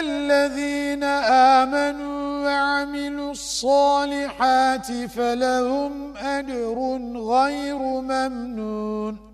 إلا الذين آمنوا وعملوا الصالحات فلهم أجر غير ممنون.